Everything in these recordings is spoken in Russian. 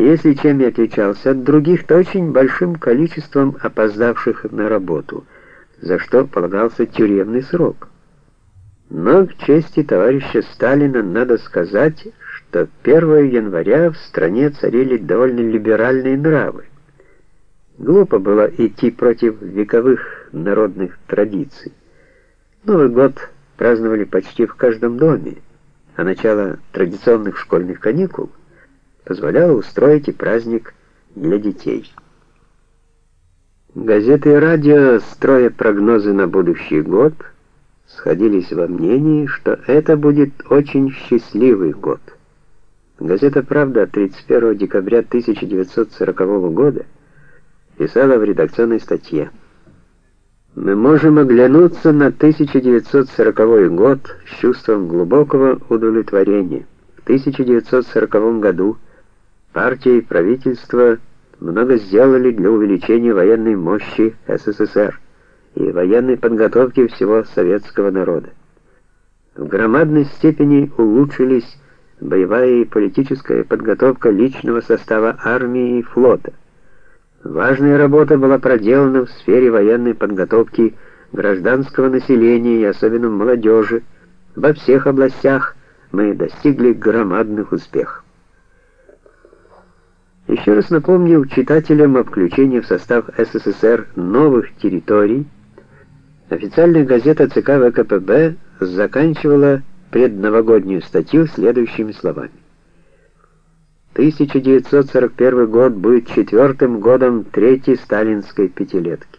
Если чем и отличался от других, то очень большим количеством опоздавших на работу, за что полагался тюремный срок. Но к чести товарища Сталина надо сказать, что 1 января в стране царили довольно либеральные нравы. Глупо было идти против вековых народных традиций. Новый год праздновали почти в каждом доме, а начало традиционных школьных каникул позволяло устроить и праздник для детей. Газеты и радио, строя прогнозы на будущий год, сходились во мнении, что это будет очень счастливый год. Газета «Правда» 31 декабря 1940 года писала в редакционной статье «Мы можем оглянуться на 1940 год с чувством глубокого удовлетворения. В 1940 году партия и правительство много сделали для увеличения военной мощи СССР и военной подготовки всего советского народа. В громадной степени улучшились боевая и политическая подготовка личного состава армии и флота. Важная работа была проделана в сфере военной подготовки гражданского населения и особенно молодежи. Во всех областях мы достигли громадных успехов. Еще раз напомнил читателям о включении в состав СССР новых территорий. Официальная газета ЦК ВКПБ заканчивала предновогоднюю статью следующими словами. 1941 год будет четвертым годом третьей сталинской пятилетки.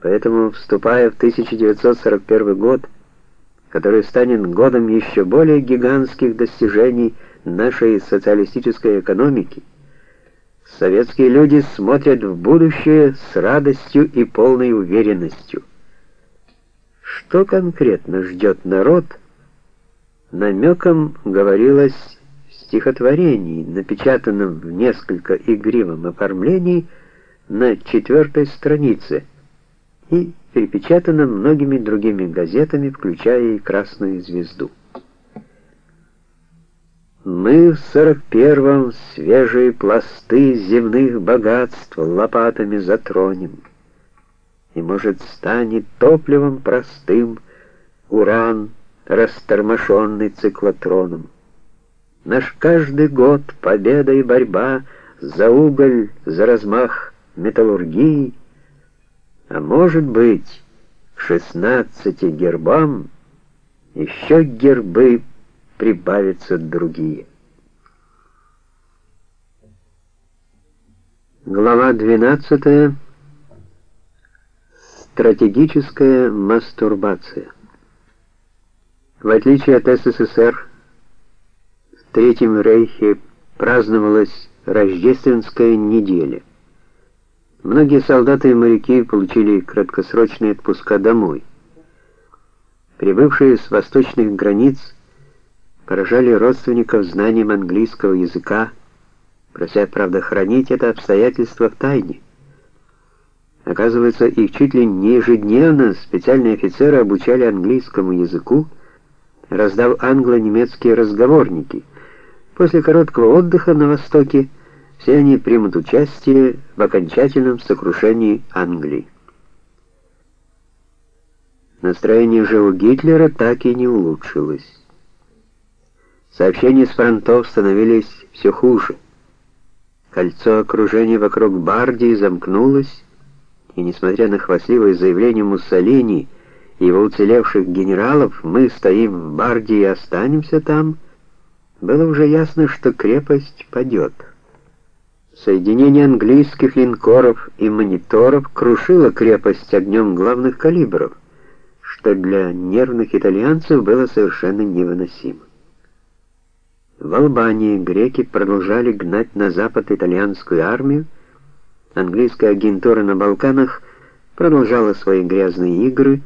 Поэтому, вступая в 1941 год, который станет годом еще более гигантских достижений нашей социалистической экономики, советские люди смотрят в будущее с радостью и полной уверенностью. Что конкретно ждет народ – намеком говорилось в стихотворении, напечатанном в несколько игривом оформлении на четвертой странице и перепечатанном многими другими газетами, включая и «Красную звезду». Мы в сорок первом свежие пласты земных богатств лопатами затронем, и, может, станет топливом простым уран, растормошенный циклотроном. Наш каждый год победа и борьба за уголь, за размах металлургии, а может быть, к шестнадцати гербам еще гербы прибавятся другие. Глава 12. Стратегическая мастурбация. В отличие от СССР, в Третьем Рейхе праздновалась рождественская неделя. Многие солдаты и моряки получили краткосрочные отпуска домой. Прибывшие с восточных границ поражали родственников знанием английского языка, прося, правда, хранить это обстоятельство в тайне. Оказывается, их чуть ли не ежедневно специальные офицеры обучали английскому языку, раздав англо-немецкие разговорники. После короткого отдыха на Востоке все они примут участие в окончательном сокрушении Англии. Настроение же у Гитлера так и не улучшилось. Сообщения с фронтов становились все хуже. Кольцо окружения вокруг Бардии замкнулось, и несмотря на хвастливое заявление Муссолини и его уцелевших генералов «мы стоим в Барде и останемся там», было уже ясно, что крепость падет. Соединение английских линкоров и мониторов крушило крепость огнем главных калибров, что для нервных итальянцев было совершенно невыносимо. В Албании греки продолжали гнать на запад итальянскую армию, английская агентура на Балканах продолжала свои грязные игры,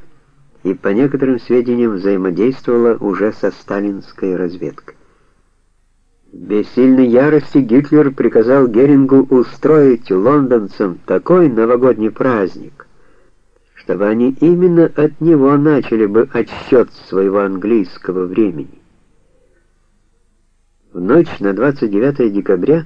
и по некоторым сведениям взаимодействовала уже со сталинской разведкой. В бессильной ярости Гитлер приказал Герингу устроить лондонцам такой новогодний праздник, чтобы они именно от него начали бы отсчет своего английского времени. В ночь на 29 декабря